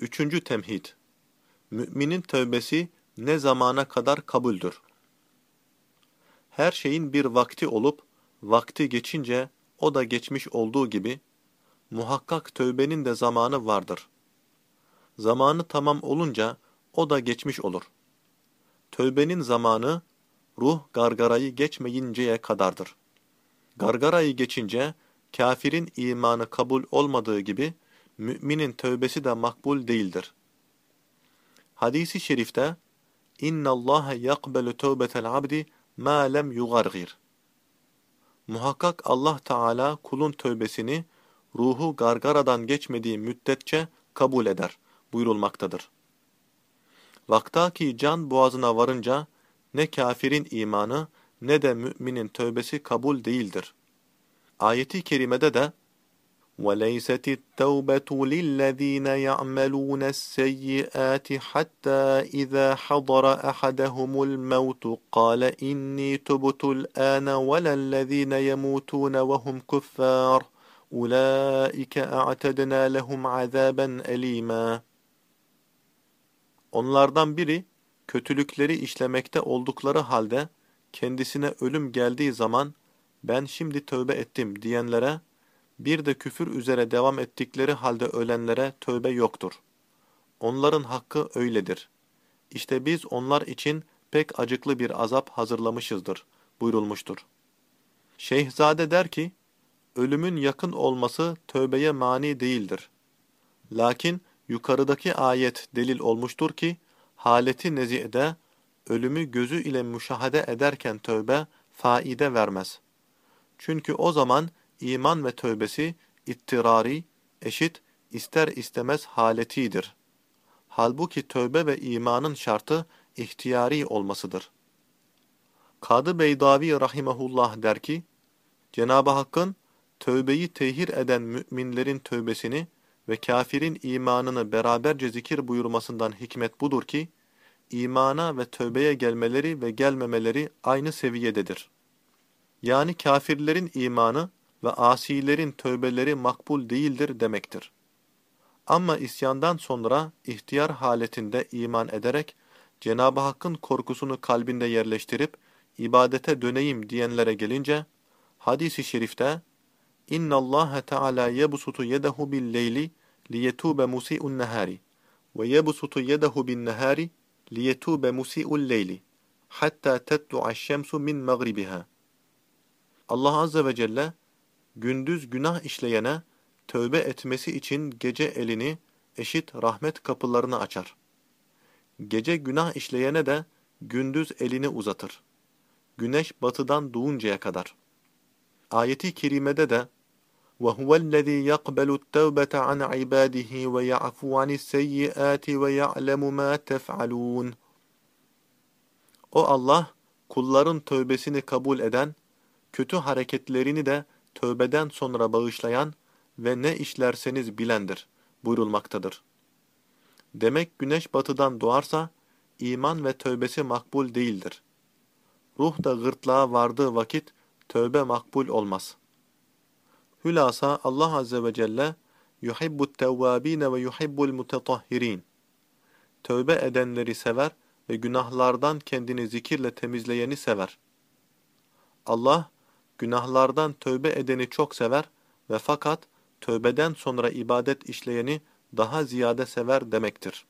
Üçüncü temhid. Müminin tövbesi ne zamana kadar kabuldür? Her şeyin bir vakti olup, vakti geçince o da geçmiş olduğu gibi, muhakkak tövbenin de zamanı vardır. Zamanı tamam olunca o da geçmiş olur. Tövbenin zamanı, ruh gargarayı geçmeyinceye kadardır. Gargarayı geçince, kafirin imanı kabul olmadığı gibi, müminin tövbesi de makbul değildir. Hadisi şerifte İnna Allah yakbelu tövbetel abdi ma lem yugargir. Muhakkak Allah Teala kulun tövbesini ruhu gargaradan geçmediği müddetçe kabul eder buyurulmaktadır. Vaktaki can boğazına varınca ne kafirin imanı ne de müminin tövbesi kabul değildir. Ayeti kerimede de وَلَيْسَتِ التَّوْبَةُ لِلَّذ۪ينَ يَعْمَلُونَ السَّيِّئَاتِ حَتَّى إِذَا حَضَرَ أَحَدَهُمُ الْمَوْتُ قَالَ إِنِّي تُبْتُ الْآنَ وَلَا الَّذ۪ينَ يَمُوتُونَ وَهُمْ كُفَّارٌ أُولَٰئِكَ أَعْتَدْنَا لَهُمْ عَذَابًا أَلِيمًا Onlardan biri, kötülükleri işlemekte oldukları halde, kendisine ölüm geldiği zaman, ben şimdi tövbe ettim diyenlere, bir de küfür üzere devam ettikleri halde ölenlere tövbe yoktur. Onların hakkı öyledir. İşte biz onlar için pek acıklı bir azap hazırlamışızdır, buyurulmuştur. Şeyhzade der ki, ölümün yakın olması tövbeye mani değildir. Lakin yukarıdaki ayet delil olmuştur ki, haleti nezi'de, ölümü gözü ile müşahede ederken tövbe, faide vermez. Çünkü o zaman, iman ve tövbesi ittirari, eşit, ister istemez haletidir. Halbuki tövbe ve imanın şartı ihtiyari olmasıdır. Kadı Beydavi rahimahullah der ki, Cenab-ı Hakk'ın tövbeyi tehir eden müminlerin tövbesini ve kafirin imanını beraberce zikir buyurmasından hikmet budur ki, imana ve tövbeye gelmeleri ve gelmemeleri aynı seviyededir. Yani kafirlerin imanı, ve asilerin tövbeleri makbul değildir demektir. Ama isyandan sonra ihtiyar haletinde iman ederek Cenab-ı Hakk'ın korkusunu kalbinde yerleştirip ibadete döneyim diyenlere gelince hadisi şerifte yebsutu yedehu bil leyli liyetube musi'un nehari ve yebsutu yedehu bin nehari liyetube musi'ul leyli hatta tetlu'aş şemsu min mağribiha Allah azze ve celle gündüz günah işleyene tövbe etmesi için gece elini eşit rahmet kapılarını açar. Gece günah işleyene de gündüz elini uzatır. Güneş batıdan doğuncaya kadar. Ayeti kerimede de وَهُوَ الَّذ۪ي يَقْبَلُ التَّوْبَةَ عَنْ عِبَادِهِ وَيَعْفُ عَنِ السَّيِّئَاتِ وَيَعْلَمُ مَا تَفْعَلُونَ O Allah, kulların tövbesini kabul eden, kötü hareketlerini de tövbeden sonra bağışlayan ve ne işlerseniz bilendir buyurulmaktadır. Demek güneş batıdan doğarsa iman ve tövbesi makbul değildir. Ruh da gırtlağa vardığı vakit tövbe makbul olmaz. Hülasa Allah Azze ve Celle tevvabine ve yuhibbul mutetahhirin. Tövbe edenleri sever ve günahlardan kendini zikirle temizleyeni sever. Allah günahlardan tövbe edeni çok sever ve fakat tövbeden sonra ibadet işleyeni daha ziyade sever demektir.